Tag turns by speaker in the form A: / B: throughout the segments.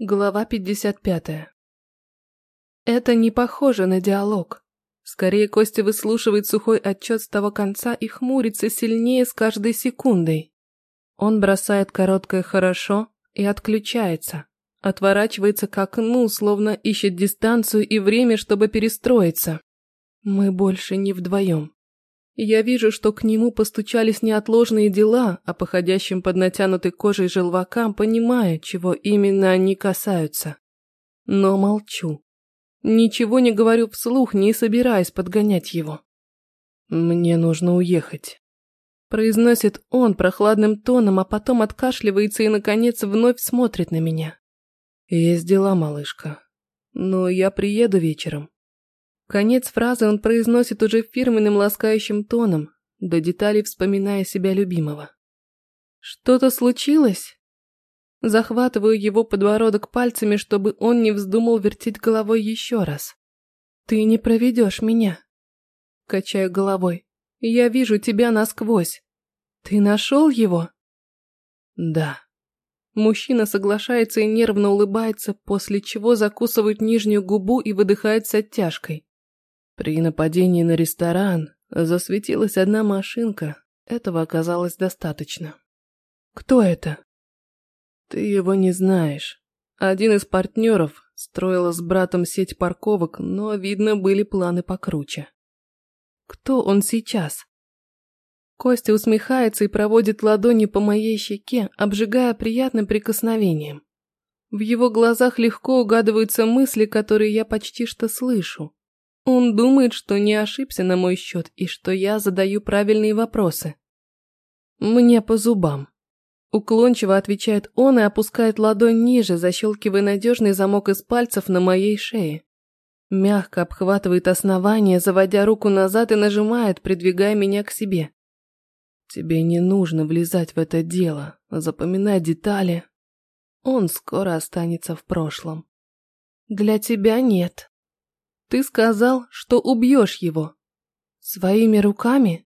A: Глава 55. Это не похоже на диалог. Скорее, Костя выслушивает сухой отчет с того конца и хмурится сильнее с каждой секундой. Он бросает короткое «хорошо» и отключается. Отворачивается к окну, словно ищет дистанцию и время, чтобы перестроиться. Мы больше не вдвоем. Я вижу, что к нему постучались неотложные дела, а походящим под натянутой кожей желвакам понимаю, чего именно они касаются. Но молчу. Ничего не говорю вслух, не собираясь подгонять его. «Мне нужно уехать», – произносит он прохладным тоном, а потом откашливается и, наконец, вновь смотрит на меня. «Есть дела, малышка. Но я приеду вечером. Конец фразы он произносит уже фирменным ласкающим тоном, до деталей вспоминая себя любимого. «Что-то случилось?» Захватываю его подбородок пальцами, чтобы он не вздумал вертеть головой еще раз. «Ты не проведешь меня?» Качаю головой. «Я вижу тебя насквозь. Ты нашел его?» «Да». Мужчина соглашается и нервно улыбается, после чего закусывает нижнюю губу и выдыхает с оттяжкой. При нападении на ресторан засветилась одна машинка. Этого оказалось достаточно. Кто это? Ты его не знаешь. Один из партнеров строил с братом сеть парковок, но, видно, были планы покруче. Кто он сейчас? Костя усмехается и проводит ладони по моей щеке, обжигая приятным прикосновением. В его глазах легко угадываются мысли, которые я почти что слышу. Он думает, что не ошибся на мой счет и что я задаю правильные вопросы. Мне по зубам. Уклончиво отвечает он и опускает ладонь ниже, защелкивая надежный замок из пальцев на моей шее. Мягко обхватывает основание, заводя руку назад и нажимает, придвигая меня к себе. Тебе не нужно влезать в это дело, запоминать детали. Он скоро останется в прошлом. Для тебя нет. Ты сказал, что убьешь его. Своими руками?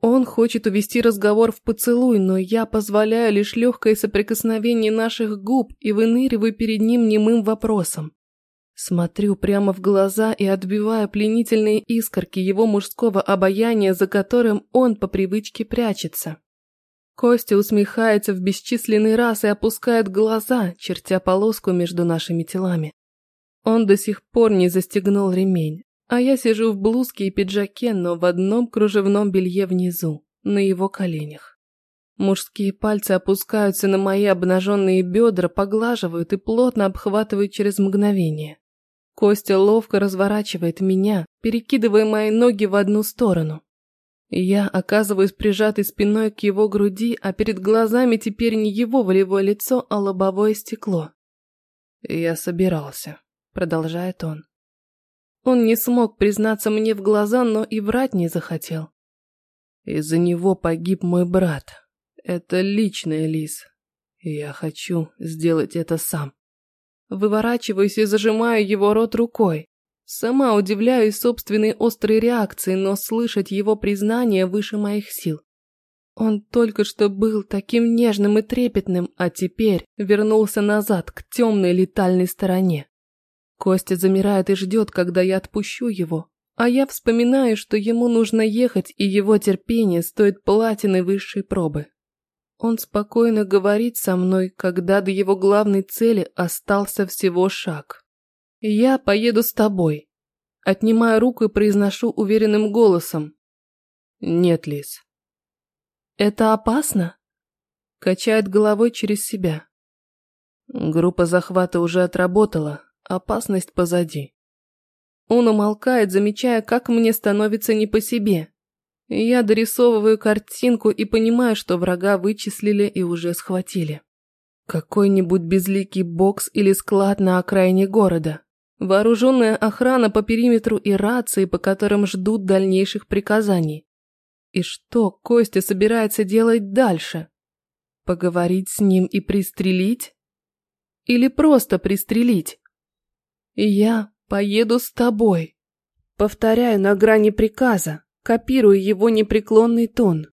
A: Он хочет увести разговор в поцелуй, но я позволяю лишь легкое соприкосновение наших губ и выныриваю перед ним немым вопросом. Смотрю прямо в глаза и отбиваю пленительные искорки его мужского обаяния, за которым он по привычке прячется. Костя усмехается в бесчисленный раз и опускает глаза, чертя полоску между нашими телами. Он до сих пор не застегнул ремень, а я сижу в блузке и пиджаке, но в одном кружевном белье внизу, на его коленях. Мужские пальцы опускаются на мои обнаженные бедра, поглаживают и плотно обхватывают через мгновение. Костя ловко разворачивает меня, перекидывая мои ноги в одну сторону. Я оказываюсь прижатой спиной к его груди, а перед глазами теперь не его волевое лицо, а лобовое стекло. Я собирался продолжает он. Он не смог признаться мне в глаза, но и врать не захотел. Из-за него погиб мой брат. Это личная Лис. я хочу сделать это сам. Выворачиваюсь и зажимаю его рот рукой. Сама удивляюсь собственной острой реакции, но слышать его признание выше моих сил. Он только что был таким нежным и трепетным, а теперь вернулся назад к темной летальной стороне. Костя замирает и ждет, когда я отпущу его. А я вспоминаю, что ему нужно ехать, и его терпение стоит платины высшей пробы. Он спокойно говорит со мной, когда до его главной цели остался всего шаг. «Я поеду с тобой». Отнимаю руку и произношу уверенным голосом. «Нет, Лиз». «Это опасно?» Качает головой через себя. Группа захвата уже отработала, Опасность позади. Он умолкает, замечая, как мне становится не по себе. Я дорисовываю картинку и понимаю, что врага вычислили и уже схватили. Какой-нибудь безликий бокс или склад на окраине города. Вооруженная охрана по периметру и рации, по которым ждут дальнейших приказаний. И что Костя собирается делать дальше? Поговорить с ним и пристрелить? Или просто пристрелить? «Я поеду с тобой». Повторяю на грани приказа, копирую его непреклонный тон.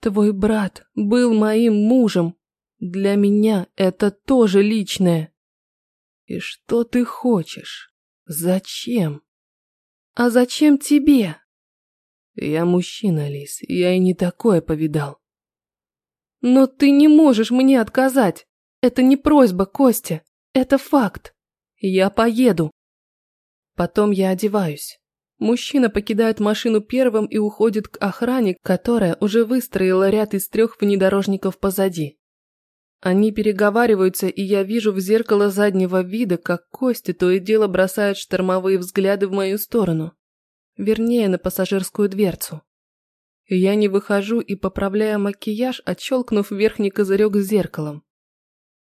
A: «Твой брат был моим мужем. Для меня это тоже личное». И что ты хочешь? Зачем? А зачем тебе? Я мужчина, Лис, я и не такое повидал. Но ты не можешь мне отказать. Это не просьба, Костя. Это факт. Я поеду. Потом я одеваюсь. Мужчина покидает машину первым и уходит к охране, которая уже выстроила ряд из трех внедорожников позади. Они переговариваются, и я вижу в зеркало заднего вида, как Костя то и дело бросает штормовые взгляды в мою сторону. Вернее, на пассажирскую дверцу. Я не выхожу и поправляю макияж, отщелкнув верхний козырек с зеркалом.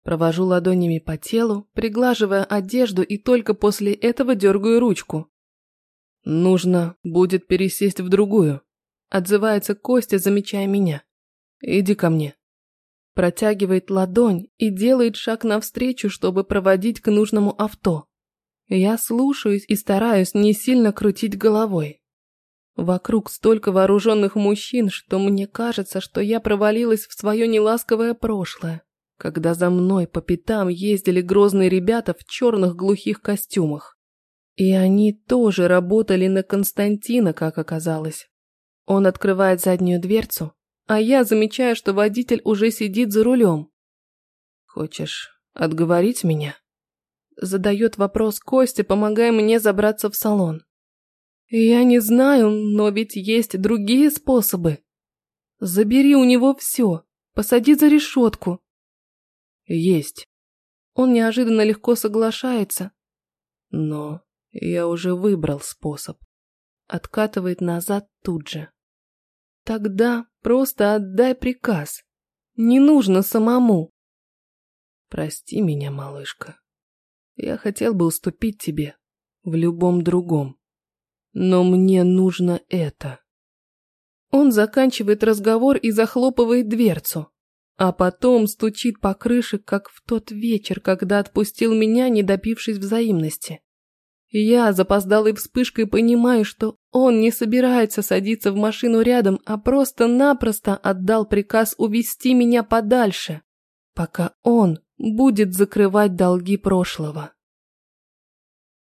A: Провожу ладонями по телу, приглаживая одежду и только после этого дергаю ручку. «Нужно будет пересесть в другую», – отзывается Костя, замечая меня. «Иди ко мне». Протягивает ладонь и делает шаг навстречу, чтобы проводить к нужному авто. Я слушаюсь и стараюсь не сильно крутить головой. Вокруг столько вооруженных мужчин, что мне кажется, что я провалилась в свое неласковое прошлое когда за мной по пятам ездили грозные ребята в черных глухих костюмах. И они тоже работали на Константина, как оказалось. Он открывает заднюю дверцу, а я замечаю, что водитель уже сидит за рулем. «Хочешь отговорить меня?» Задает вопрос Костя, помогая мне забраться в салон. «Я не знаю, но ведь есть другие способы. Забери у него все, посади за решетку, есть. Он неожиданно легко соглашается. Но я уже выбрал способ. Откатывает назад тут же. Тогда просто отдай приказ. Не нужно самому. Прости меня, малышка. Я хотел бы уступить тебе в любом другом. Но мне нужно это. Он заканчивает разговор и захлопывает дверцу. А потом стучит по крыше, как в тот вечер, когда отпустил меня, не допившись взаимности. Я запоздалой вспышкой понимаю, что он не собирается садиться в машину рядом, а просто-напросто отдал приказ увести меня подальше, пока он будет закрывать долги прошлого.